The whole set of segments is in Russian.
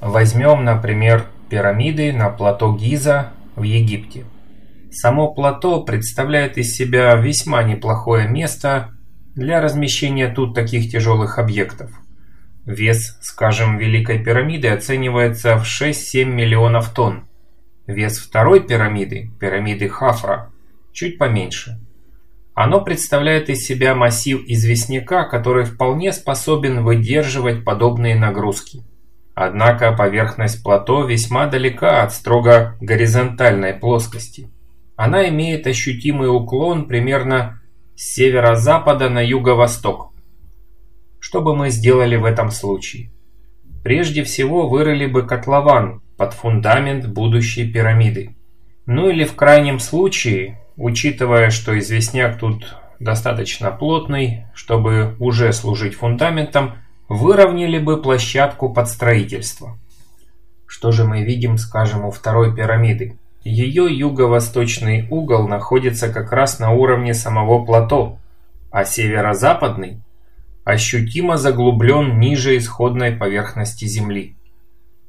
Возьмем, например, пирамиды на плато Гиза в Египте. Само плато представляет из себя весьма неплохое место для размещения тут таких тяжелых объектов. Вес, скажем, Великой пирамиды оценивается в 6-7 миллионов тонн. Вес второй пирамиды, пирамиды Хафра, чуть поменьше. Оно представляет из себя массив известняка, который вполне способен выдерживать подобные нагрузки. Однако поверхность плато весьма далека от строго горизонтальной плоскости. Она имеет ощутимый уклон примерно с северо-запада на юго-восток. Что бы мы сделали в этом случае? Прежде всего вырыли бы котлован под фундамент будущей пирамиды. Ну или в крайнем случае, учитывая, что известняк тут достаточно плотный, чтобы уже служить фундаментом, выровняли бы площадку под строительство. Что же мы видим, скажем, у второй пирамиды? Ее юго-восточный угол находится как раз на уровне самого плато, а северо-западный ощутимо заглублен ниже исходной поверхности Земли.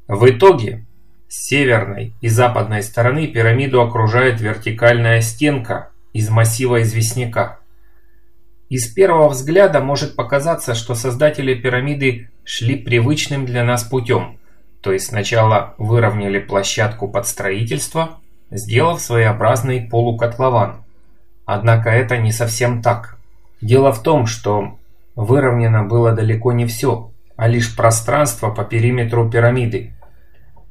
В итоге, с северной и западной стороны пирамиду окружает вертикальная стенка из массива известняка. И с первого взгляда может показаться, что создатели пирамиды шли привычным для нас путем, то есть сначала выровняли площадку под строительство, сделав своеобразный полукотлован. Однако это не совсем так. Дело в том, что выровнено было далеко не все, а лишь пространство по периметру пирамиды.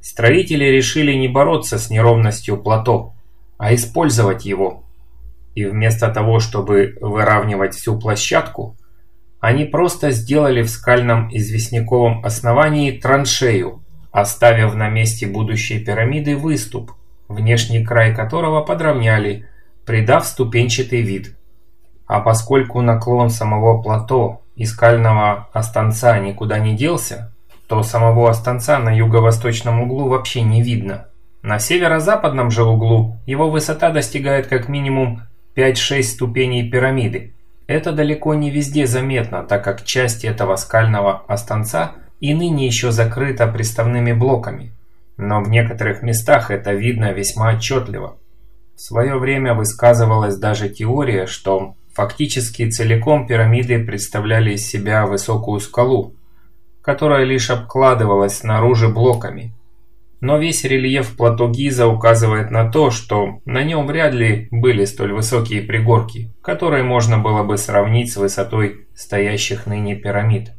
Строители решили не бороться с неровностью плато, а использовать его – и вместо того, чтобы выравнивать всю площадку, они просто сделали в скальном известняковом основании траншею, оставив на месте будущей пирамиды выступ, внешний край которого подровняли, придав ступенчатый вид. А поскольку наклон самого плато и скального останца никуда не делся, то самого останца на юго-восточном углу вообще не видно. На северо-западном же углу его высота достигает как минимум 5-6 ступеней пирамиды. Это далеко не везде заметно, так как часть этого скального останца и ныне еще закрыта приставными блоками. Но в некоторых местах это видно весьма отчетливо. В свое время высказывалась даже теория, что фактически целиком пирамиды представляли из себя высокую скалу, которая лишь обкладывалась снаружи блоками – но весь рельеф плато Гиза указывает на то, что на нем вряд ли были столь высокие пригорки, которые можно было бы сравнить с высотой стоящих ныне пирамид.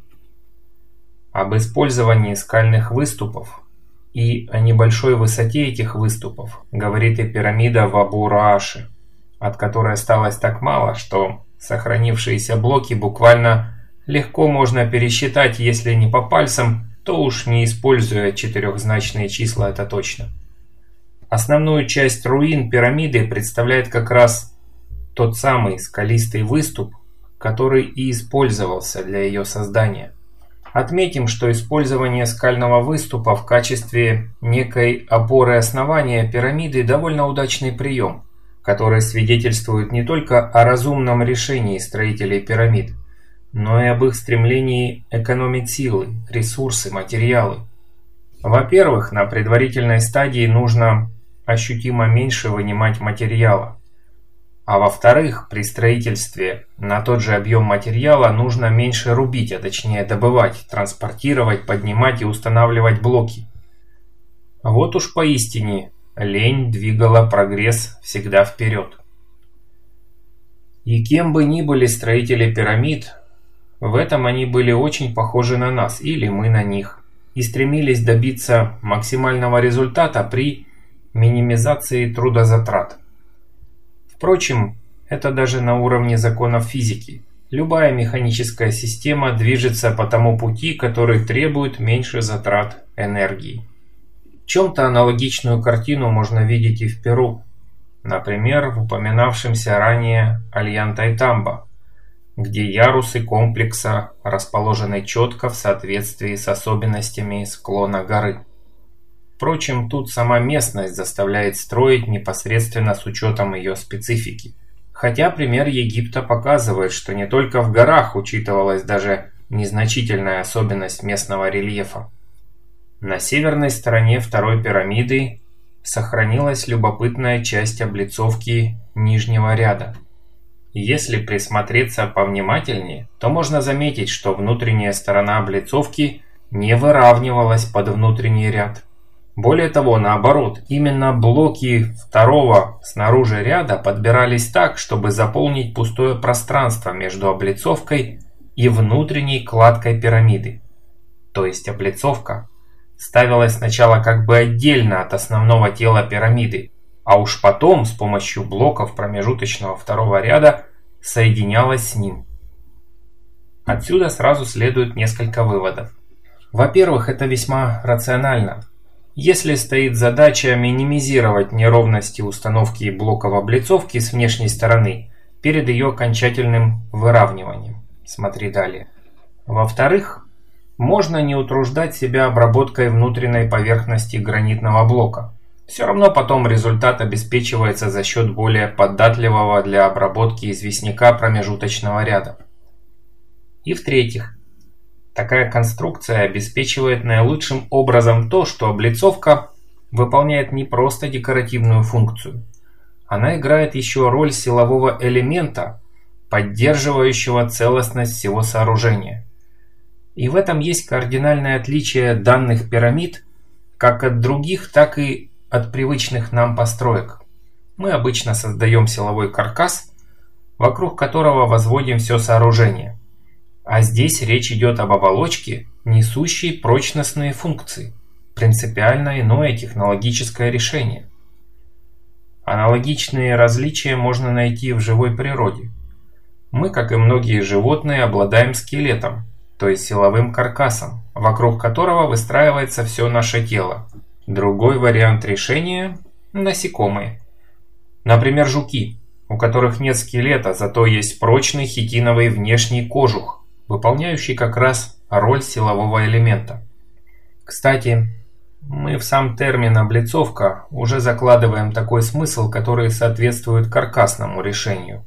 Об использовании скальных выступов и о небольшой высоте этих выступов говорит и пирамида в Абу-Рааше, от которой осталось так мало, что сохранившиеся блоки буквально легко можно пересчитать, если не по пальцам, то уж не используя четырехзначные числа это точно. Основную часть руин пирамиды представляет как раз тот самый скалистый выступ, который и использовался для ее создания. Отметим, что использование скального выступа в качестве некой опоры основания пирамиды довольно удачный прием, который свидетельствует не только о разумном решении строителей пирамид, но и об их стремлении экономить силы, ресурсы, материалы. Во-первых, на предварительной стадии нужно ощутимо меньше вынимать материала. А во-вторых, при строительстве на тот же объем материала нужно меньше рубить, а точнее добывать, транспортировать, поднимать и устанавливать блоки. Вот уж поистине лень двигала прогресс всегда вперед. И кем бы ни были строители пирамид, в этом они были очень похожи на нас, или мы на них, и стремились добиться максимального результата при минимизации трудозатрат. Впрочем, это даже на уровне законов физики. Любая механическая система движется по тому пути, который требует меньше затрат энергии. В чем-то аналогичную картину можно видеть и в Перу. Например, в упоминавшемся ранее Альян-Тайтамба – где ярусы комплекса расположены четко в соответствии с особенностями склона горы. Впрочем, тут сама местность заставляет строить непосредственно с учетом ее специфики. Хотя пример Египта показывает, что не только в горах учитывалась даже незначительная особенность местного рельефа. На северной стороне второй пирамиды сохранилась любопытная часть облицовки нижнего ряда. Если присмотреться повнимательнее, то можно заметить, что внутренняя сторона облицовки не выравнивалась под внутренний ряд. Более того, наоборот, именно блоки второго снаружи ряда подбирались так, чтобы заполнить пустое пространство между облицовкой и внутренней кладкой пирамиды. То есть облицовка ставилась сначала как бы отдельно от основного тела пирамиды, а уж потом с помощью блоков промежуточного второго ряда соединялась с ним. Отсюда сразу следует несколько выводов. Во-первых, это весьма рационально. Если стоит задача минимизировать неровности установки блоков облицовки с внешней стороны перед ее окончательным выравниванием. Смотри далее. Во-вторых, можно не утруждать себя обработкой внутренней поверхности гранитного блока. Все равно потом результат обеспечивается за счет более податливого для обработки известняка промежуточного ряда. И в-третьих, такая конструкция обеспечивает наилучшим образом то, что облицовка выполняет не просто декоративную функцию. Она играет еще роль силового элемента, поддерживающего целостность всего сооружения. И в этом есть кардинальное отличие данных пирамид как от других, так и от привычных нам построек. Мы обычно создаем силовой каркас, вокруг которого возводим все сооружение. А здесь речь идет об оболочке, несущей прочностные функции. Принципиально иное технологическое решение. Аналогичные различия можно найти в живой природе. Мы, как и многие животные, обладаем скелетом, то есть силовым каркасом, вокруг которого выстраивается все наше тело. Другой вариант решения – насекомые. Например, жуки, у которых нет скелета, зато есть прочный хитиновый внешний кожух, выполняющий как раз роль силового элемента. Кстати, мы в сам термин «облицовка» уже закладываем такой смысл, который соответствует каркасному решению.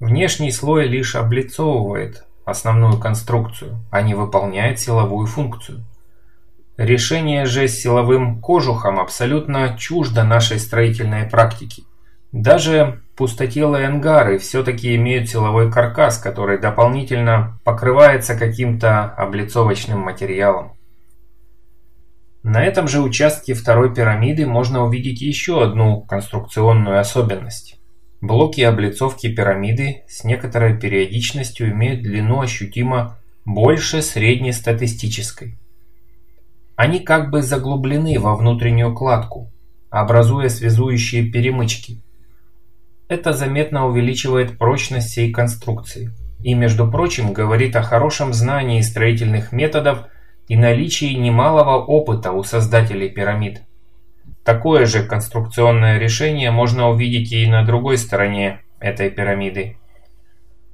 Внешний слой лишь облицовывает, основную конструкцию, а не выполняет силовую функцию. Решение же с силовым кожухом абсолютно чуждо нашей строительной практике. Даже пустотелые ангары все-таки имеют силовой каркас, который дополнительно покрывается каким-то облицовочным материалом. На этом же участке второй пирамиды можно увидеть еще одну конструкционную особенность. Блоки облицовки пирамиды с некоторой периодичностью имеют длину ощутимо больше среднестатистической. Они как бы заглублены во внутреннюю кладку, образуя связующие перемычки. Это заметно увеличивает прочность всей конструкции и, между прочим, говорит о хорошем знании строительных методов и наличии немалого опыта у создателей пирамид. Такое же конструкционное решение можно увидеть и на другой стороне этой пирамиды.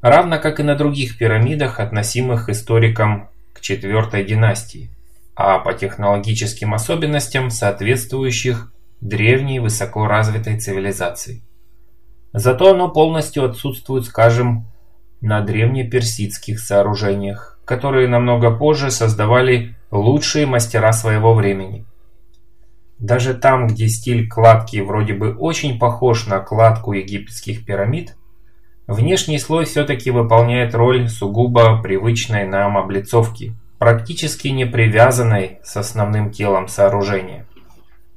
Равно как и на других пирамидах, относимых историкам к четвертой династии, а по технологическим особенностям соответствующих древней высокоразвитой цивилизации. Зато оно полностью отсутствует, скажем, на древнеперсидских сооружениях, которые намного позже создавали лучшие мастера своего времени – даже там, где стиль кладки вроде бы очень похож на кладку египетских пирамид, внешний слой все-таки выполняет роль сугубо привычной нам облицовки, практически не привязанной с основным телом сооружения.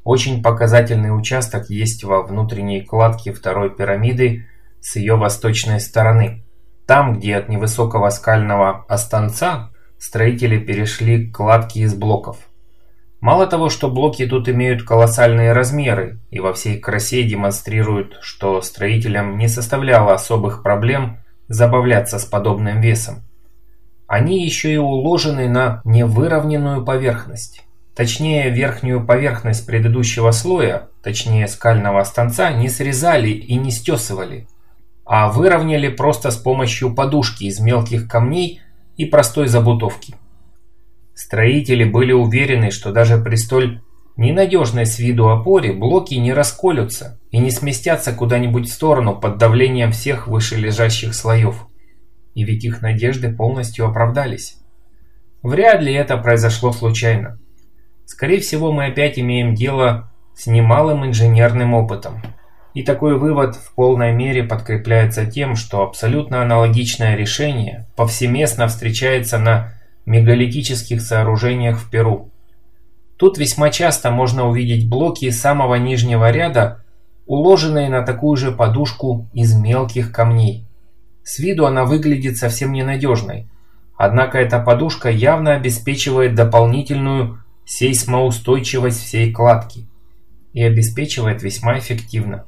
Очень показательный участок есть во внутренней кладке второй пирамиды с ее восточной стороны. Там, где от невысокого скального останца строители перешли к кладке из блоков – Мало того, что блоки тут имеют колоссальные размеры и во всей красе демонстрируют, что строителям не составляло особых проблем забавляться с подобным весом. Они еще и уложены на невыровненную поверхность. Точнее, верхнюю поверхность предыдущего слоя, точнее скального станца, не срезали и не стесывали, а выровняли просто с помощью подушки из мелких камней и простой забутовки. Строители были уверены, что даже при столь ненадежной с виду опоре блоки не расколются и не сместятся куда-нибудь в сторону под давлением всех вышележащих слоев. И ведь их надежды полностью оправдались. Вряд ли это произошло случайно. скорее всего мы опять имеем дело с немалым инженерным опытом. И такой вывод в полной мере подкрепляется тем, что абсолютно аналогичное решение повсеместно встречается на мегалитических сооружениях в Перу. Тут весьма часто можно увидеть блоки самого нижнего ряда, уложенные на такую же подушку из мелких камней. С виду она выглядит совсем ненадежной, однако эта подушка явно обеспечивает дополнительную сейсмоустойчивость всей кладки и обеспечивает весьма эффективно.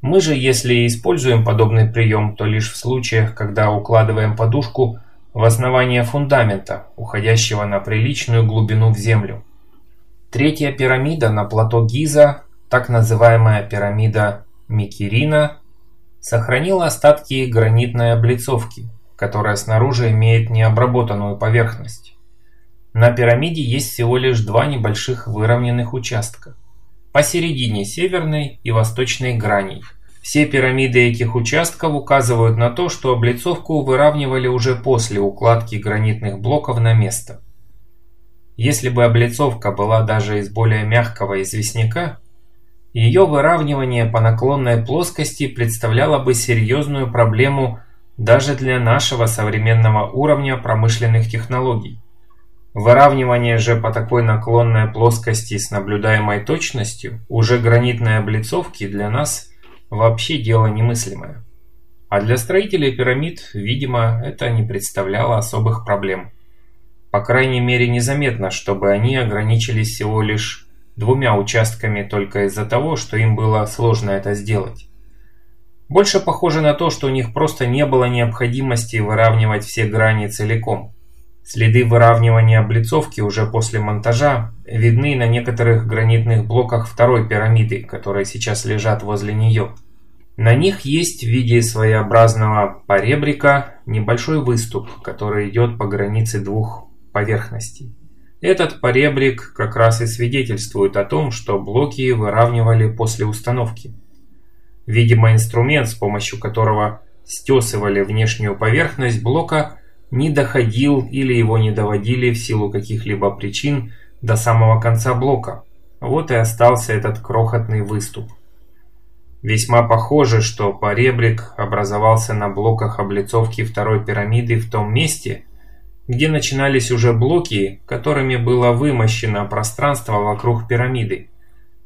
Мы же, если используем подобный прием, то лишь в случаях, когда укладываем подушку в основание фундамента, уходящего на приличную глубину в землю. Третья пирамида на плато Гиза, так называемая пирамида Микерина, сохранила остатки гранитной облицовки, которая снаружи имеет необработанную поверхность. На пирамиде есть всего лишь два небольших выровненных участка. Посередине северной и восточной граней – все пирамиды этих участков указывают на то, что облицовку выравнивали уже после укладки гранитных блоков на место. Если бы облицовка была даже из более мягкого известняка, ее выравнивание по наклонной плоскости представляло бы серьезную проблему даже для нашего современного уровня промышленных технологий. Выравнивание же по такой наклонной плоскости с наблюдаемой точностью уже гранитной облицовки для нас – вообще дело немыслимое. А для строителей пирамид, видимо, это не представляло особых проблем. По крайней мере незаметно, чтобы они ограничились всего лишь двумя участками только из-за того, что им было сложно это сделать. Больше похоже на то, что у них просто не было необходимости выравнивать все грани целиком. Следы выравнивания облицовки уже после монтажа видны на некоторых гранитных блоках второй пирамиды, которые сейчас лежат возле нее. На них есть в виде своеобразного поребрика небольшой выступ, который идет по границе двух поверхностей. Этот поребрик как раз и свидетельствует о том, что блоки выравнивали после установки. Видимо, инструмент, с помощью которого стесывали внешнюю поверхность блока, не доходил или его не доводили в силу каких-либо причин до самого конца блока. Вот и остался этот крохотный выступ. Весьма похоже, что поребрик образовался на блоках облицовки второй пирамиды в том месте, где начинались уже блоки, которыми было вымощено пространство вокруг пирамиды,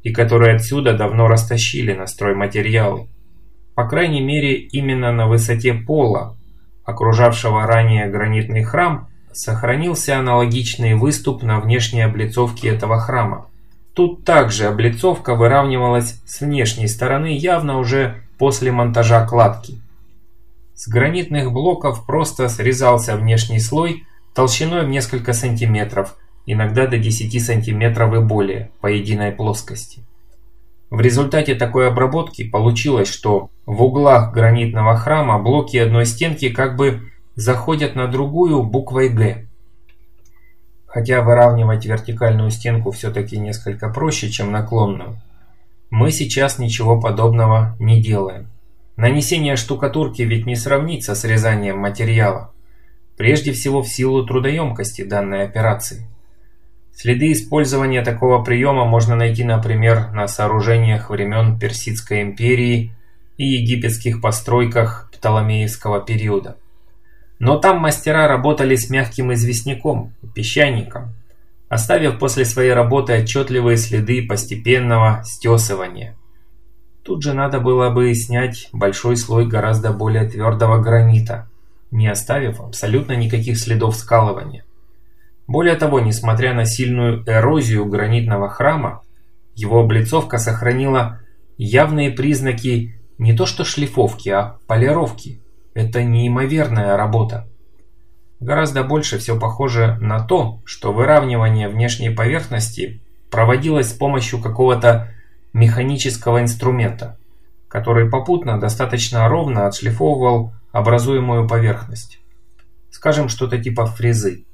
и которые отсюда давно растащили на стройматериалы. По крайней мере, именно на высоте пола, окружавшего ранее гранитный храм, сохранился аналогичный выступ на внешней облицовке этого храма. Тут также облицовка выравнивалась с внешней стороны явно уже после монтажа кладки. С гранитных блоков просто срезался внешний слой толщиной в несколько сантиметров, иногда до 10 сантиметров и более, по единой плоскости. В результате такой обработки получилось, что в углах гранитного храма блоки одной стенки как бы заходят на другую буквой «Г», Хотя выравнивать вертикальную стенку все-таки несколько проще, чем наклонную. Мы сейчас ничего подобного не делаем. Нанесение штукатурки ведь не сравнится с резанием материала. Прежде всего в силу трудоемкости данной операции. Следы использования такого приема можно найти, например, на сооружениях времен Персидской империи и египетских постройках Птоломеевского периода. Но там мастера работали с мягким известняком, песчаником, оставив после своей работы отчетливые следы постепенного стесывания. Тут же надо было бы снять большой слой гораздо более твердого гранита, не оставив абсолютно никаких следов скалывания. Более того, несмотря на сильную эрозию гранитного храма, его облицовка сохранила явные признаки не то что шлифовки, а полировки – это неимоверная работа. Гораздо больше все похоже на то, что выравнивание внешней поверхности проводилось с помощью какого-то механического инструмента, который попутно достаточно ровно отшлифовывал образуемую поверхность. Скажем, что-то типа фрезы.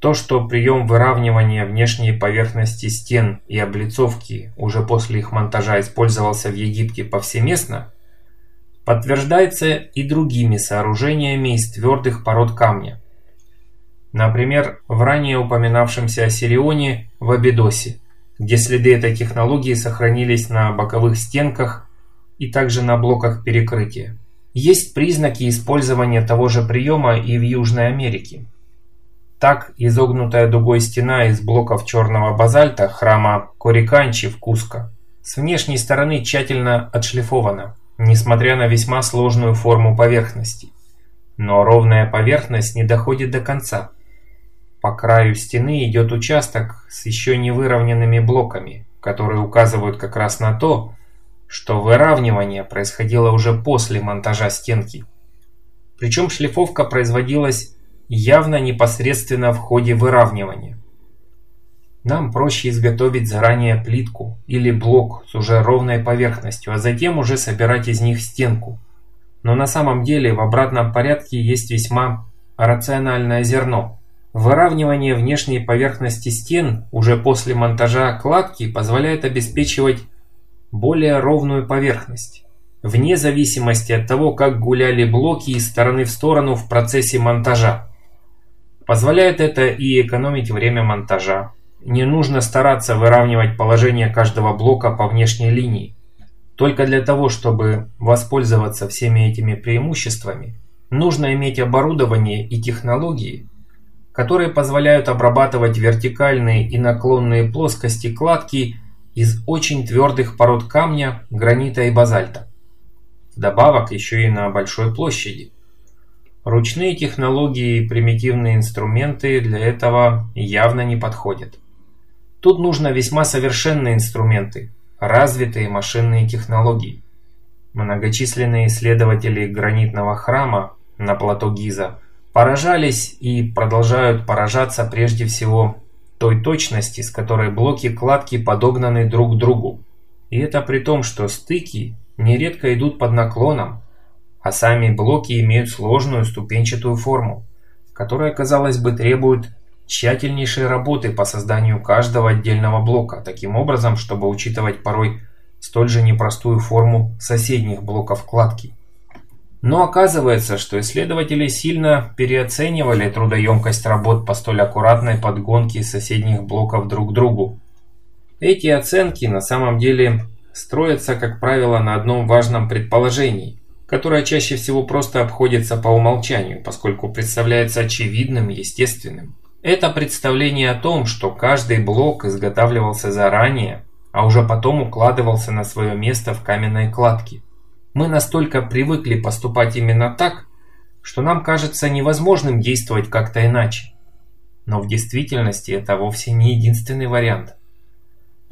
То, что прием выравнивания внешней поверхности стен и облицовки уже после их монтажа использовался в Египте повсеместно, подтверждается и другими сооружениями из твердых пород камня. Например, в ранее упоминавшемся Сирионе в Абидосе, где следы этой технологии сохранились на боковых стенках и также на блоках перекрытия. Есть признаки использования того же приема и в Южной Америке. Так, изогнутая дугой стена из блоков черного базальта храма Кориканчи в Куско с внешней стороны тщательно отшлифована, несмотря на весьма сложную форму поверхности. Но ровная поверхность не доходит до конца. По краю стены идет участок с еще не выровненными блоками, которые указывают как раз на то, что выравнивание происходило уже после монтажа стенки. Причем шлифовка производилась явно непосредственно в ходе выравнивания. Нам проще изготовить заранее плитку или блок с уже ровной поверхностью, а затем уже собирать из них стенку. Но на самом деле в обратном порядке есть весьма рациональное зерно. Выравнивание внешней поверхности стен уже после монтажа кладки позволяет обеспечивать более ровную поверхность, вне зависимости от того, как гуляли блоки из стороны в сторону в процессе монтажа. Позволяет это и экономить время монтажа. Не нужно стараться выравнивать положение каждого блока по внешней линии. Только для того, чтобы воспользоваться всеми этими преимуществами, нужно иметь оборудование и технологии, которые позволяют обрабатывать вертикальные и наклонные плоскости кладки из очень твердых пород камня, гранита и базальта. Вдобавок еще и на большой площади. Ручные технологии и примитивные инструменты для этого явно не подходят. Тут нужно весьма совершенные инструменты, развитые машинные технологии. Многочисленные исследователи гранитного храма на плато Гиза поражались и продолжают поражаться прежде всего той точности, с которой блоки кладки подогнаны друг к другу. И это при том, что стыки нередко идут под наклоном, а сами блоки имеют сложную ступенчатую форму, которая, казалось бы, требует тщательнейшей работы по созданию каждого отдельного блока, таким образом, чтобы учитывать порой столь же непростую форму соседних блоков кладки. Но оказывается, что исследователи сильно переоценивали трудоемкость работ по столь аккуратной подгонке соседних блоков друг к другу. Эти оценки на самом деле строятся, как правило, на одном важном предположении, которое чаще всего просто обходится по умолчанию, поскольку представляется очевидным естественным. Это представление о том, что каждый блок изготавливался заранее, а уже потом укладывался на свое место в каменной кладке. Мы настолько привыкли поступать именно так, что нам кажется невозможным действовать как-то иначе. Но в действительности это вовсе не единственный вариант.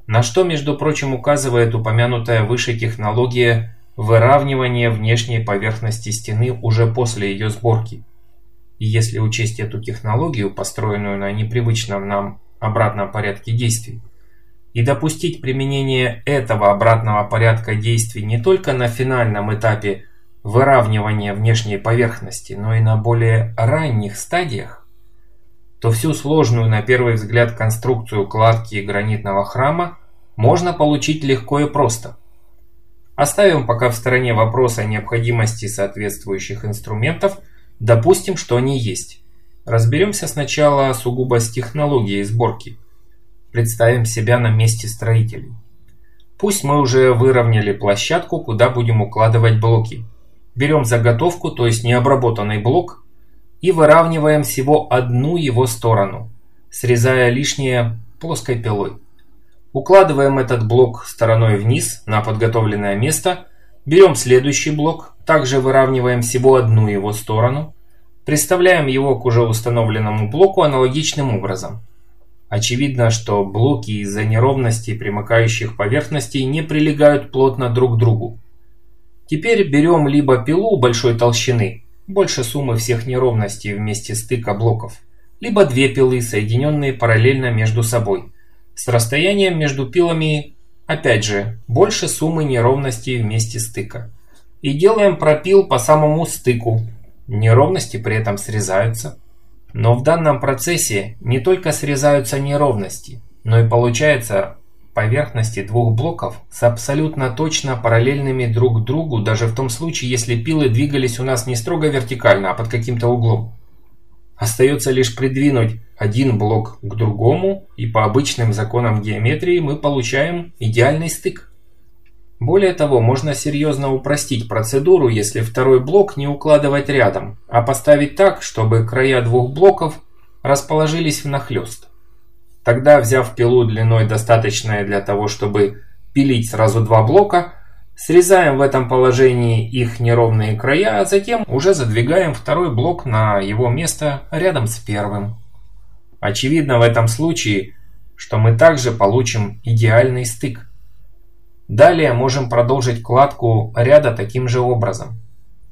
На что, между прочим, указывает упомянутая выше технология выравнивания внешней поверхности стены уже после ее сборки. И если учесть эту технологию, построенную на непривычном нам обратном порядке действий, и допустить применение этого обратного порядка действий не только на финальном этапе выравнивания внешней поверхности, но и на более ранних стадиях, то всю сложную на первый взгляд конструкцию кладки гранитного храма можно получить легко и просто. Оставим пока в стороне вопрос о необходимости соответствующих инструментов, допустим, что они есть. Разберемся сначала сугубо с технологией сборки – Представим себя на месте строителей. Пусть мы уже выровняли площадку, куда будем укладывать блоки. Берем заготовку, то есть необработанный блок, и выравниваем всего одну его сторону, срезая лишнее плоской пилой. Укладываем этот блок стороной вниз на подготовленное место, берем следующий блок, также выравниваем всего одну его сторону, представляем его к уже установленному блоку аналогичным образом – Очевидно, что блоки из-за неровностей примыкающих поверхностей не прилегают плотно друг к другу. Теперь берем либо пилу большой толщины, больше суммы всех неровностей вместе стыка блоков, либо две пилы, соединенные параллельно между собой, с расстоянием между пилами, опять же, больше суммы неровностей вместе стыка. И делаем пропил по самому стыку. Неровности при этом срезаются. Но в данном процессе не только срезаются неровности, но и получается поверхности двух блоков с абсолютно точно параллельными друг другу, даже в том случае, если пилы двигались у нас не строго вертикально, а под каким-то углом. Остается лишь придвинуть один блок к другому, и по обычным законам геометрии мы получаем идеальный стык. Более того, можно серьезно упростить процедуру, если второй блок не укладывать рядом, а поставить так, чтобы края двух блоков расположились внахлёст. Тогда, взяв пилу длиной достаточной для того, чтобы пилить сразу два блока, Срезаем в этом положении их неровные края, а затем уже задвигаем второй блок на его место рядом с первым. Очевидно в этом случае, что мы также получим идеальный стык. Далее можем продолжить кладку ряда таким же образом.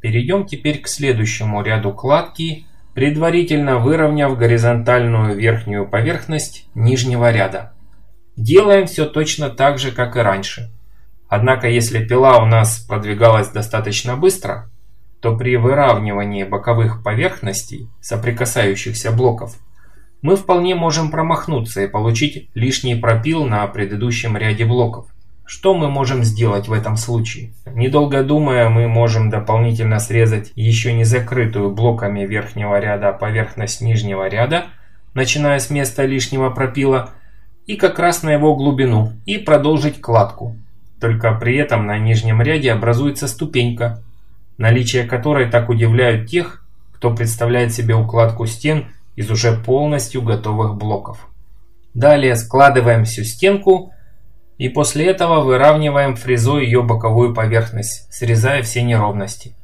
Перейдем теперь к следующему ряду кладки, предварительно выровняв горизонтальную верхнюю поверхность нижнего ряда. Делаем все точно так же, как и раньше. Однако, если пила у нас продвигалась достаточно быстро, то при выравнивании боковых поверхностей соприкасающихся блоков мы вполне можем промахнуться и получить лишний пропил на предыдущем ряде блоков. Что мы можем сделать в этом случае? Недолго думая, мы можем дополнительно срезать еще не закрытую блоками верхнего ряда поверхность нижнего ряда, начиная с места лишнего пропила, и как раз на его глубину, и продолжить кладку. Только при этом на нижнем ряде образуется ступенька, наличие которой так удивляют тех, кто представляет себе укладку стен из уже полностью готовых блоков. Далее складываем всю стенку и после этого выравниваем фрезой ее боковую поверхность, срезая все неровности.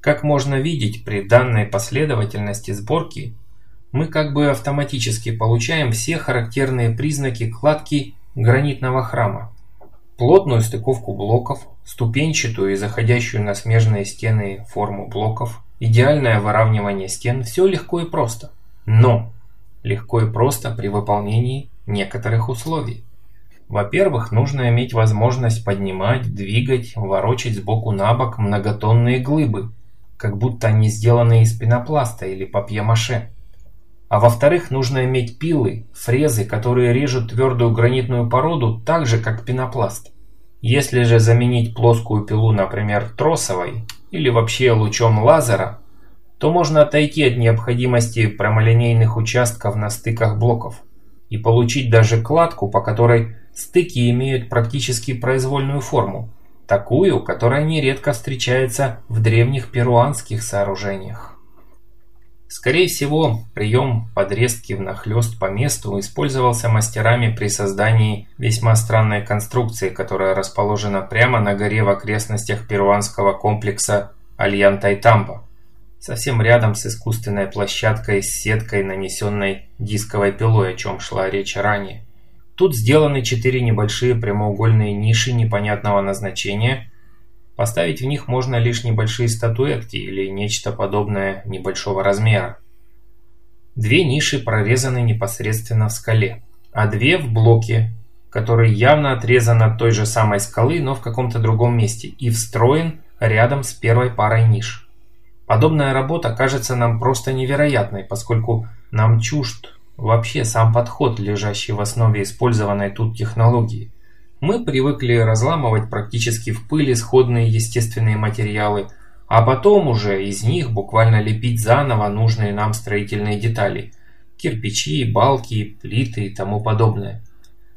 Как можно видеть, при данной последовательности сборки мы как бы автоматически получаем все характерные признаки кладки гранитного храма плотную стыковку блоков, ступенчатую и заходящую на смежные стены форму блоков, идеальное выравнивание стен – все легко и просто. Но легко и просто при выполнении некоторых условий. Во-первых, нужно иметь возможность поднимать, двигать, ворочать сбоку на бок многотонные глыбы, как будто они сделаны из пенопласта или папье-маше. А во-вторых, нужно иметь пилы, фрезы, которые режут твердую гранитную породу так же, как пенопласт. Если же заменить плоскую пилу, например, тросовой или вообще лучом лазера, то можно отойти от необходимости прямолинейных участков на стыках блоков и получить даже кладку, по которой стыки имеют практически произвольную форму, такую, которая нередко встречается в древних перуанских сооружениях. Скорее всего, прием подрезки внахлёст по месту использовался мастерами при создании весьма странной конструкции, которая расположена прямо на горе в окрестностях перуанского комплекса Альян-Тайтамба, совсем рядом с искусственной площадкой с сеткой, нанесенной дисковой пилой, о чем шла речь ранее. Тут сделаны четыре небольшие прямоугольные ниши непонятного назначения – Поставить в них можно лишь небольшие статуэтки или нечто подобное небольшого размера. Две ниши прорезаны непосредственно в скале, а две в блоке, который явно отрезан от той же самой скалы, но в каком-то другом месте и встроен рядом с первой парой ниш. Подобная работа кажется нам просто невероятной, поскольку нам чужд вообще сам подход, лежащий в основе использованной тут технологии – мы привыкли разламывать практически в пыли сходные естественные материалы, а потом уже из них буквально лепить заново нужные нам строительные детали – кирпичи, балки, плиты и тому подобное.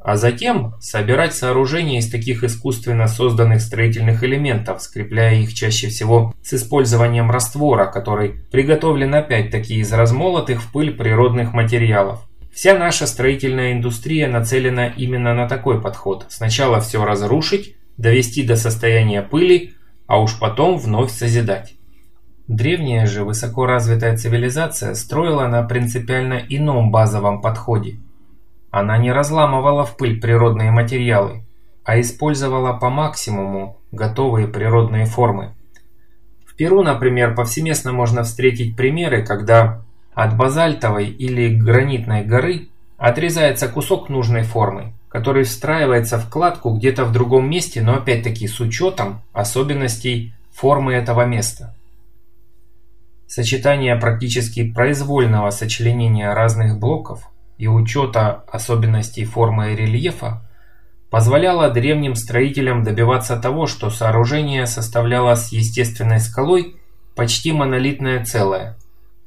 А затем собирать сооружения из таких искусственно созданных строительных элементов, скрепляя их чаще всего с использованием раствора, который приготовлен опять-таки из размолотых в пыль природных материалов. Вся наша строительная индустрия нацелена именно на такой подход. Сначала все разрушить, довести до состояния пыли, а уж потом вновь созидать. Древняя же высокоразвитая цивилизация строила на принципиально ином базовом подходе. Она не разламывала в пыль природные материалы, а использовала по максимуму готовые природные формы. В Перу, например, повсеместно можно встретить примеры, когда от базальтовой или гранитной горы отрезается кусок нужной формы, который встраивается в кладку где-то в другом месте, но опять-таки с учетом особенностей формы этого места. Сочетание практически произвольного сочленения разных блоков и учета особенностей формы и рельефа позволяло древним строителям добиваться того, что сооружение составляло с естественной скалой почти монолитное целое –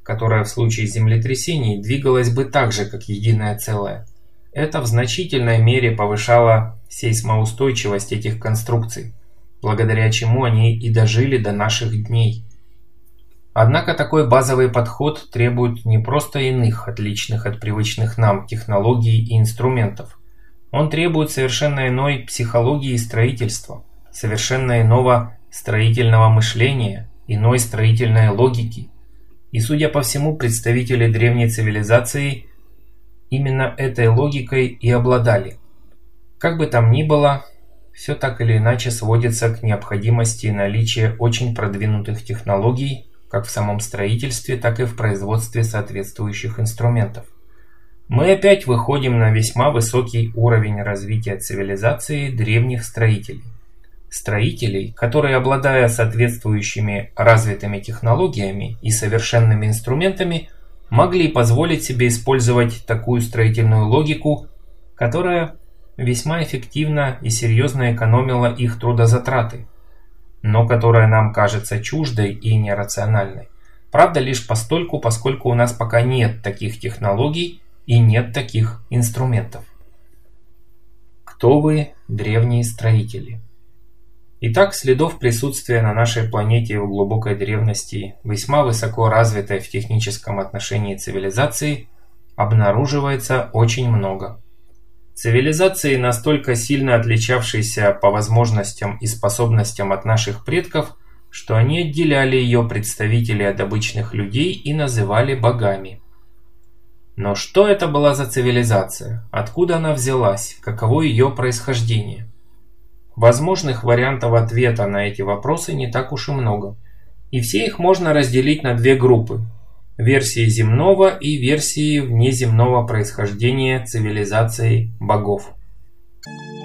которая в случае землетрясений двигалась бы так же, как единое целое. Это в значительной мере повышало сейсмоустойчивость этих конструкций, благодаря чему они и дожили до наших дней. Однако такой базовый подход требует не просто иных, отличных от привычных нам технологий и инструментов. Он требует совершенно иной психологии строительства, совершенно иного строительного мышления, иной строительной логики. И, судя по всему, представители древней цивилизации именно этой логикой и обладали. Как бы там ни было, все так или иначе сводится к необходимости наличия очень продвинутых технологий как в самом строительстве, так и в производстве соответствующих инструментов. Мы опять выходим на весьма высокий уровень развития цивилизации древних строителей. Строителей, которые, обладая соответствующими развитыми технологиями и совершенными инструментами, могли позволить себе использовать такую строительную логику, которая весьма эффективно и серьезно экономила их трудозатраты, но которая нам кажется чуждой и нерациональной. Правда лишь постольку, поскольку у нас пока нет таких технологий и нет таких инструментов. Кто вы, древние строители? Итак, следов присутствия на нашей планете в глубокой древности, весьма высоко развитой в техническом отношении цивилизации, обнаруживается очень много. Цивилизации, настолько сильно отличавшиеся по возможностям и способностям от наших предков, что они отделяли ее представителей от обычных людей и называли богами. Но что это была за цивилизация? Откуда она взялась? Каково ее происхождение? Возможных вариантов ответа на эти вопросы не так уж и много. И все их можно разделить на две группы версии земного и версии внеземного происхождения цивилизации богов. Thank you